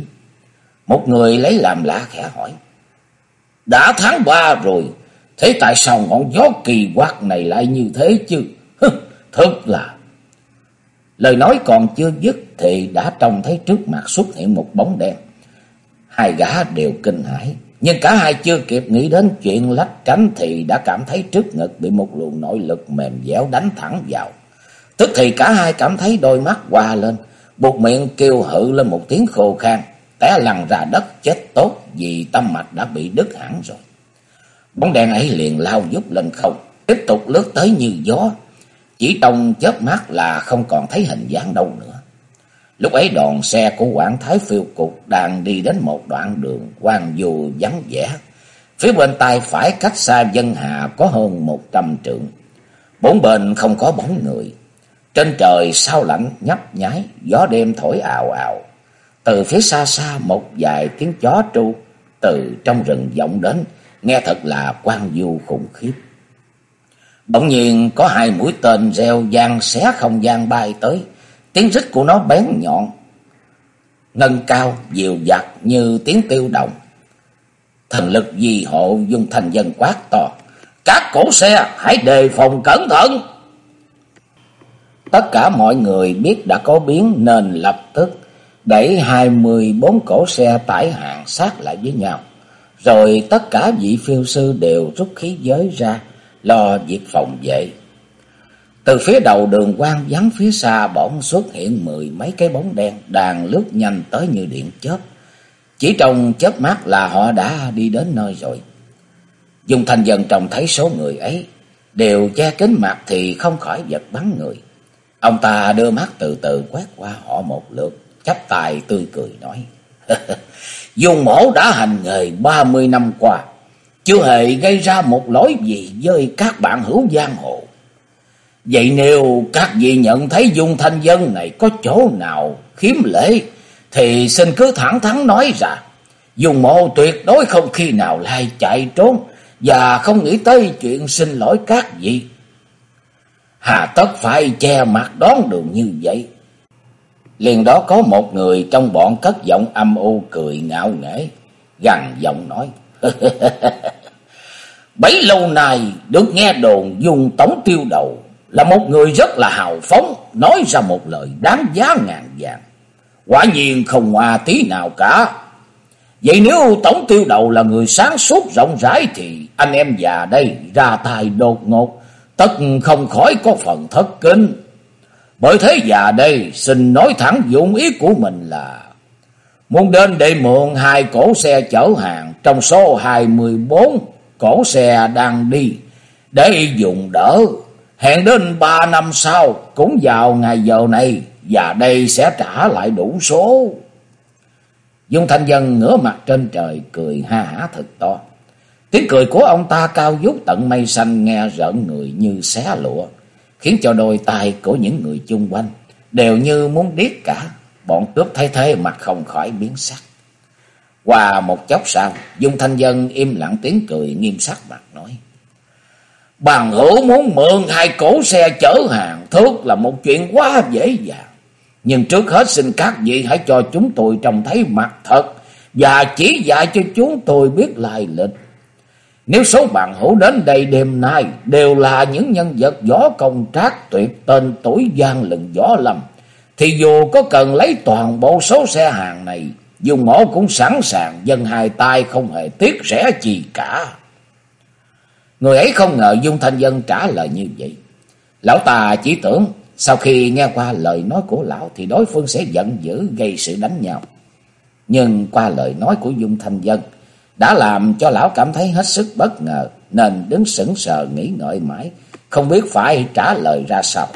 Speaker 1: Một người lấy làm lạ khẽ hỏi. Đã tháng ba rồi, thế tại sao ngọn gió kỳ quặc này lại như thế chứ? Thật là... Lời nói còn chưa dứt thì đã trông thấy trước mặt xuất hiện một bóng đen. Hai gã đều kinh hãi, nhưng cả hai chưa kịp nghĩ đến chuyện lách tránh thì đã cảm thấy trước ngực bị một luồng nội lực mềm dẻo đánh thẳng vào. Tức thì cả hai cảm thấy đôi mắt hoa lên, buộc miệng kêu hự lên một tiếng khô khan, té lăn ra đất chết tốt vì tâm mạch đã bị đứt hẳn rồi. Bóng đen ấy liền lao giúp lên không, tiếp tục lướt tới như gió. Chỉ trong chớp mắt là không còn thấy hình dáng đâu nữa. Lúc ấy đoàn xe của Quảng Thái phiêu cục đang đi đến một đoạn đường quang dù vắng vẻ. Phía bên tay phải cách xa dân hà có hơn một trăm trượng. Bốn bên không có bóng người. Trên trời sao lạnh nhấp nháy, gió đêm thổi ào ào. Từ phía xa xa một vài tiếng chó tru từ trong rừng vọng đến, nghe thật là quang du khủng khiếp. Bỗng nhiên có hai mũi tên reo gian xé không gian bay tới, tiếng rít của nó bén nhọn, nâng cao, dịu dặt như tiếng tiêu động. Thần lực di hộ dùng thành dân quát to, các cổ xe hãy đề phòng cẩn thận. Tất cả mọi người biết đã có biến nên lập tức đẩy hai mươi bốn cổ xe tải hạng sát lại với nhau. Rồi tất cả vị phiêu sư đều rút khí giới ra, lo việc phòng vệ. Từ phía đầu đường quan vắng phía xa bỗng xuất hiện mười mấy cái bóng đen đang lướt nhanh tới như điện chớp. Chỉ trong chớp mắt là họ đã đi đến nơi rồi. dùng thành Dân trông thấy số người ấy đều che kín mặt thì không khỏi giật bắn người. Ông ta đưa mắt từ từ quét qua họ một lượt, chắp tay tươi cười nói. Dung mổ đã hành nghề ba mươi năm qua, chưa hề gây ra một lỗi gì với các bạn hữu giang hồ. Vậy nếu các vị nhận thấy Dung Thanh Dân này có chỗ nào khiếm lễ, thì xin cứ thẳng thắn nói ra. Dung mộ tuyệt đối không khi nào lai chạy trốn, và không nghĩ tới chuyện xin lỗi các vị. Hà tất phải che mặt đón đường như vậy. Liền đó có một người trong bọn cất giọng âm u cười ngạo nghễ, gằn giọng nói. Bấy lâu nay được nghe đồn dùng tổng tiêu đầu là một người rất là hào phóng, nói ra một lời đáng giá ngàn vàng. Quả nhiên không hòa tí nào cả. Vậy nếu tổng tiêu đầu là người sáng suốt rộng rãi thì anh em già đây ra tay đột ngột, tất không khỏi có phần thất kính. Bởi thế già đây xin nói thẳng dụng ý của mình là muốn đến để mượn hai cổ xe chở hàng trong số 24 cỗ xe đang đi để dùng đỡ. Hẹn đến ba năm sau cũng vào ngày giờ này và đây sẽ trả lại đủ số. Dung Thanh Dân ngửa mặt trên trời cười ha hả thật to. Tiếng cười của ông ta cao vút tận mây xanh nghe rợn người như xé lụa, khiến cho đôi tai của những người chung quanh đều như muốn điếc cả. Bọn cướp thấy thế mặt không khỏi biến sắc. Qua một chốc sau, Dung Thanh Dân im lặng tiếng cười nghiêm sắc mặt nói. Bàn hữu muốn mượn hai cổ xe chở hàng thước là một chuyện quá dễ dàng. Nhưng trước hết xin các vị hãy cho chúng tôi trông thấy mặt thật và chỉ dạy cho chúng tôi biết lai lịch. Nếu số bạn hữu đến đây đêm nay đều là những nhân vật võ công trác tuyệt tên tuổi gian lừng võ lầm thì dù có cần lấy toàn bộ số xe hàng này, dùng mổ cũng sẵn sàng dân hai tay không hề tiếc rẻ gì cả. Người ấy không ngờ Dung Thanh Dân trả lời như vậy. Lão ta chỉ tưởng sau khi nghe qua lời nói của lão thì đối phương sẽ giận dữ gây sự đánh nhau. Nhưng qua lời nói của Dung Thanh Dân đã làm cho lão cảm thấy hết sức bất ngờ nên đứng sững sờ nghĩ ngợi mãi, không biết phải trả lời ra sao.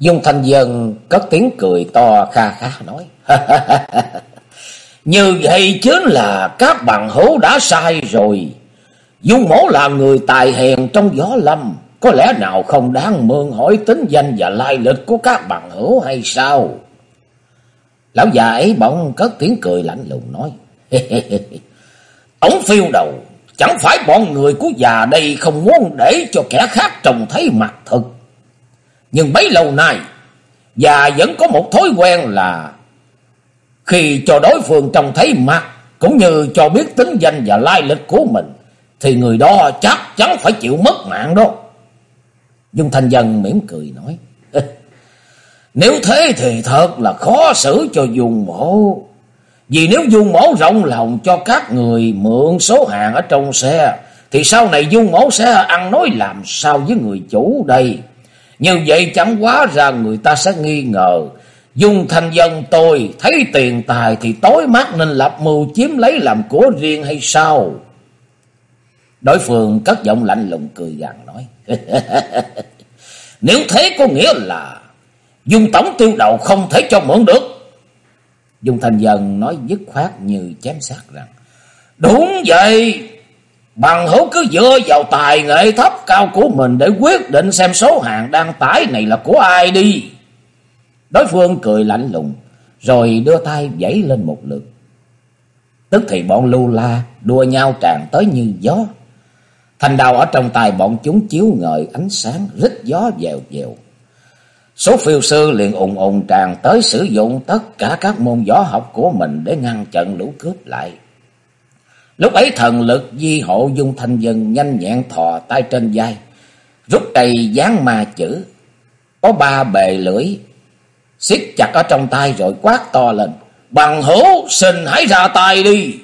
Speaker 1: Dung Thanh Dân cất tiếng cười to kha kha nói. Như vậy chính là các bạn hữu đã sai rồi. Dung mổ là người tài hèn trong gió lâm. Có lẽ nào không đáng mượn hỏi tính danh và lai lịch của các bạn hữu hay sao? Lão già ấy bỗng cất tiếng cười lạnh lùng nói. Ông phiêu đầu, chẳng phải bọn người của già đây không muốn để cho kẻ khác trông thấy mặt thật. Nhưng bấy lâu nay, già vẫn có một thói quen là khi cho đối phương trông thấy mặt, cũng như cho biết tính danh và lai lịch của mình, thì người đó chắc chắn phải chịu mất mạng đó. Dung Thanh Dân mỉm cười nói. Nếu thế thì thật là khó xử cho dùng Mổ. Vì nếu dung mổ rộng lòng cho các người mượn số hàng ở trong xe, thì sau này dung mổ sẽ ăn nói làm sao với người chủ đây. Như vậy chẳng quá ra người ta sẽ nghi ngờ. Dung thanh dân tôi, thấy tiền tài thì tối mắt nên lập mưu chiếm lấy làm của riêng hay sao? Đối phương cất giọng lạnh lùng cười gằn nói. Nếu thế có nghĩa là Dung tổng tiêu đầu không thể cho mượn được.
Speaker 2: Dung Thành Dân nói dứt khoát như chém xác rằng.
Speaker 1: Đúng vậy. Bằng hữu cứ dựa vào tài nghệ thấp cao của mình để quyết định xem số hàng đăng tải này là của ai đi.
Speaker 2: Đối phương cười lạnh lùng, rồi đưa tay vẫy lên một lượt. Tức thì bọn lưu la đua nhau tràn tới như gió. Thành đào ở trong tay bọn chúng chiếu ngời ánh sáng rít gió dèo dèo. Số phiêu sư liền ùng ùng tràn tới sử dụng tất cả các môn võ học của mình để ngăn chặn lũ cướp lại. Lúc ấy thần lực di hộ dung thanh dân nhanh nhẹn thò tay trên vai, rút tay dán ma chữ. Có ba bề lưỡi, siết chặt ở trong tay rồi quát to lên. Bằng hữu xin hãy ra tay đi.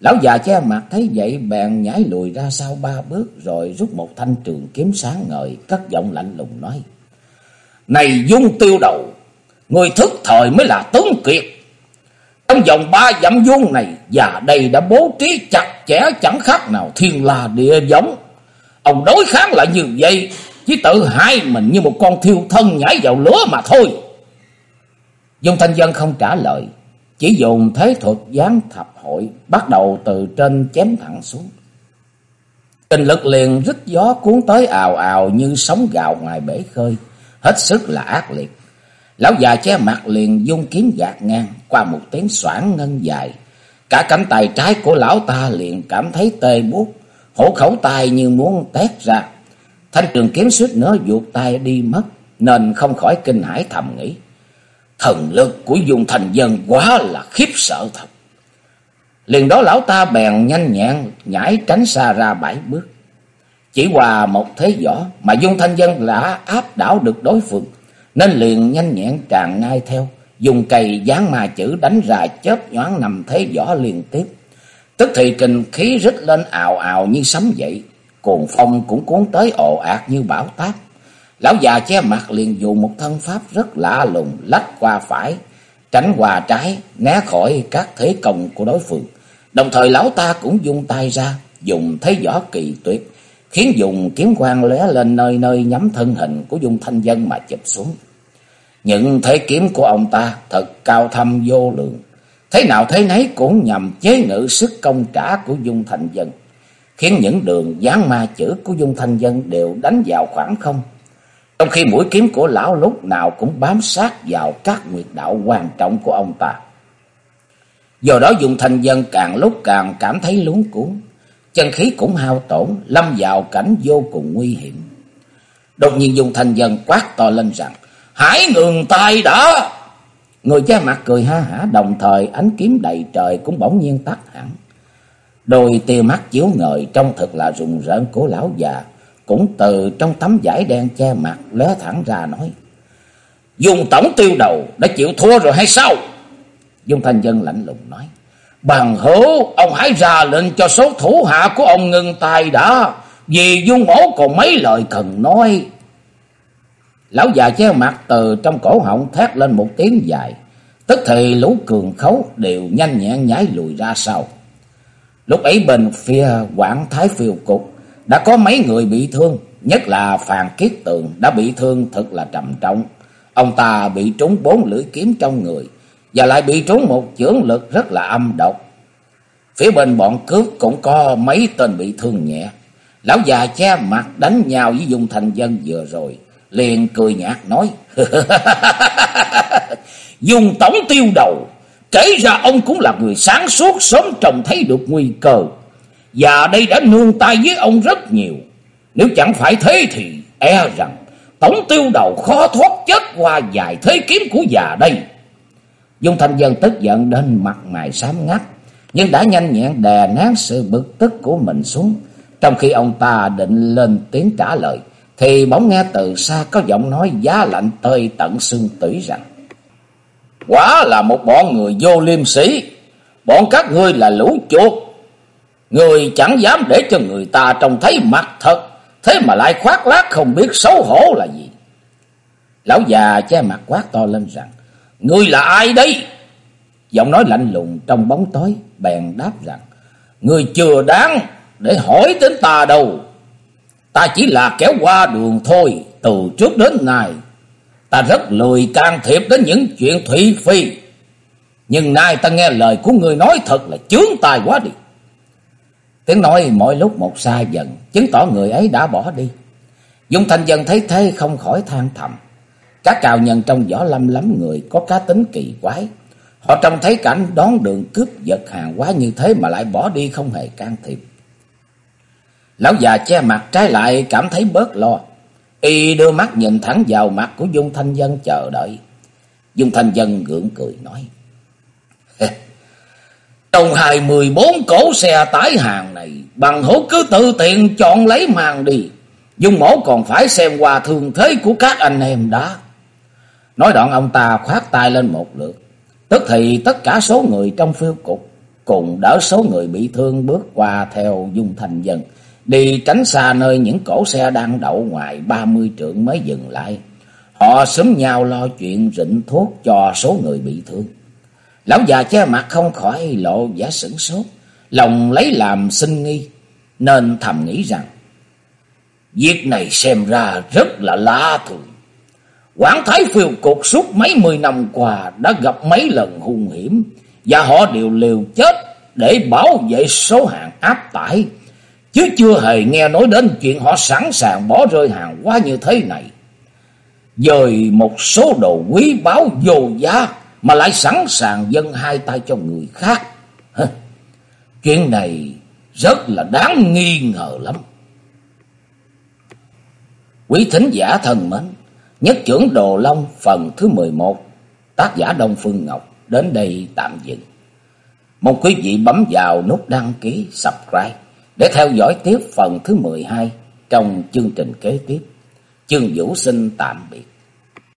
Speaker 2: Lão già che mặt thấy vậy bèn nhảy lùi ra sau ba bước rồi rút một thanh trường kiếm sáng ngời, cất giọng lạnh lùng nói.
Speaker 1: Này dung tiêu đầu, người thức thời mới là tuấn kiệt. Trong vòng ba dặm vuông này, già đây đã bố trí chặt chẽ chẳng khác nào thiên la địa giống. Ông đối kháng lại như vậy, chỉ tự hai mình như một con thiêu thân nhảy vào lửa mà thôi.
Speaker 2: Dung Thanh Dân không trả lời, chỉ dùng thế thuật gián thập hội, bắt đầu từ trên chém thẳng xuống. Kinh lực liền rít gió cuốn tới ào ào như sóng gạo ngoài bể khơi, hết sức là ác liệt. Lão già che mặt liền dung kiếm gạt ngang qua một tiếng xoảng ngân dài. Cả cánh tay trái của lão ta liền cảm thấy tê buốt, hổ khẩu tay như muốn tét ra. Thanh trường kiếm suýt nữa vụt tay đi mất, nên không khỏi kinh hãi thầm nghĩ. Thần lực của Dung Thành Dân quá là khiếp sợ thật. Liền đó lão ta bèn nhanh nhẹn nhảy tránh xa ra bảy bước. Chỉ qua một thế võ mà Dung Thanh Dân đã áp đảo được đối phương, nên liền nhanh nhẹn tràn ngay theo, dùng cây dán ma chữ đánh ra chớp nhoáng nằm thế võ liên tiếp. Tức thì kinh khí rít lên ào ào như sấm dậy, cuồng phong cũng cuốn tới ồ ạt như bão táp. Lão già che mặt liền dùng một thân pháp rất lạ lùng lách qua phải, tránh qua trái, né khỏi các thế công của đối phương. Đồng thời lão ta cũng dùng tay ra, dùng thế võ kỳ tuyệt, khiến dùng kiếm quang lóe lên nơi nơi nhắm thân hình của Dung Thanh Dân mà chụp xuống. Những thế kiếm của ông ta thật cao thâm vô lượng, thế nào thế nấy cũng nhằm chế ngự sức công trả của Dung Thanh Dân, khiến những đường dáng ma chữ của Dung Thanh Dân đều đánh vào khoảng không. Trong khi mũi kiếm của lão lúc nào cũng bám sát vào các nguyệt đạo quan trọng của ông ta. Do đó dùng Thanh Dân càng lúc càng cảm thấy luống cuốn chân khí cũng hao tổn, lâm vào cảnh vô cùng nguy hiểm. Đột nhiên dùng Thanh Dân quát to lên rằng, hãy ngừng tay đã! Người cha mặt cười ha hả, đồng thời ánh kiếm đầy trời cũng bỗng nhiên tắt hẳn. Đôi tia mắt chiếu ngời trong thật là rùng rợn của lão già, cũng từ trong tấm vải đen che mặt lóe thẳng ra nói. Dùng tổng tiêu đầu đã chịu thua rồi hay sao? Dung Thanh Dân lạnh lùng nói. Bằng hữu, ông hãy ra lệnh cho số thủ hạ của ông ngừng tay đã, vì dung Mỗ còn mấy lời cần nói. Lão già che mặt từ trong cổ họng thét lên một tiếng dài, tức thì lũ cường khấu đều nhanh nhẹn nhảy lùi ra sau. Lúc ấy bên phía quảng thái phiêu cục đã có mấy người bị thương, nhất là Phàn Kiết Tường đã bị thương thật là trầm trọng. Ông ta bị trúng bốn lưỡi kiếm trong người, và lại bị trúng một chưởng lực rất là âm độc. Phía bên bọn cướp cũng có mấy tên bị thương nhẹ. Lão già che mặt đánh nhau với Dung Thành Dân vừa rồi, liền cười nhạt nói: "Dung tổng tiêu đầu, kể ra ông cũng là người sáng suốt sớm trông thấy được nguy cơ, và đây đã nương tay với ông rất nhiều. Nếu chẳng phải thế thì e rằng tổng tiêu đầu khó thoát chết qua vài thế kiếm của già đây." Dung Thanh Dân tức giận đến mặt mày xám ngắt, nhưng đã nhanh nhẹn đè nén sự bực tức của mình xuống. Trong khi ông ta định lên tiếng trả lời, thì bỗng nghe từ xa có giọng nói giá lạnh tơi tận xương tủy rằng quá là một bọn người vô liêm sĩ, bọn các ngươi là lũ chuột. Người chẳng dám để cho người ta trông thấy mặt thật, thế mà lại khoác lác không biết xấu hổ là gì. Lão già che mặt quát to lên rằng Ngươi là ai đấy? Giọng nói lạnh lùng trong bóng tối, bèn đáp rằng, Ngươi chưa đáng để hỏi đến ta đâu. Ta chỉ là kéo qua đường thôi, từ trước đến nay, ta rất lười can thiệp đến những chuyện thủy phi. Nhưng nay ta nghe lời của người nói thật là chướng tài quá đi. Tiếng nói mỗi lúc một xa dần, chứng tỏ người ấy đã bỏ đi. Dung Thanh Dân thấy thế không khỏi than thầm. Các cào nhân trong võ lâm lắm người có cá tính kỳ quái. Họ trông thấy cảnh đón đường cướp giật hàng quá như thế mà lại bỏ đi không hề can thiệp. Lão già che mặt trái lại cảm thấy bớt lo. Y đưa mắt nhìn thẳng vào mặt của Dung Thanh Dân chờ đợi. Dung Thanh Dân gượng cười nói. Trong hai mười bốn cổ xe tải hàng này, bằng hữu cứ tự tiện chọn lấy màn đi. Dung mổ còn phải xem qua thường thế của các anh em đã. Nói đoạn ông ta khoát tay lên một lượt. Tức thì tất cả số người trong phiêu cục cùng đỡ số người bị thương bước qua theo Dung Thành Dân. Đi tránh xa nơi những cổ xe đang đậu ngoài ba mươi trượng mới dừng lại. Họ sớm nhau lo chuyện rịnh thuốc cho số người bị thương. Lão già che mặt không khỏi lộ giả sửng sốt. Lòng lấy làm sinh nghi. Nên thầm nghĩ rằng. Việc này xem ra rất là lạ thường. Quảng Thái phiêu cục suốt mấy mươi năm qua đã gặp mấy lần hung hiểm. Và họ đều liều chết để bảo vệ số hàng áp tải. Chứ chưa hề nghe nói đến chuyện họ sẵn sàng bỏ rơi hàng quá như thế này. Dời một số đồ quý báu vô giá mà lại sẵn sàng dâng hai tay cho người khác. Chuyện này rất là đáng nghi ngờ lắm. Quý thính giả thân mến, nhất trưởng Đồ Long phần thứ 11, tác giả Đông Phương Ngọc đến đây tạm dừng. Mong quý vị bấm vào nút đăng ký, subscribe để theo dõi tiếp phần thứ 12 trong chương trình kế tiếp. Chương Vũ xin tạm biệt.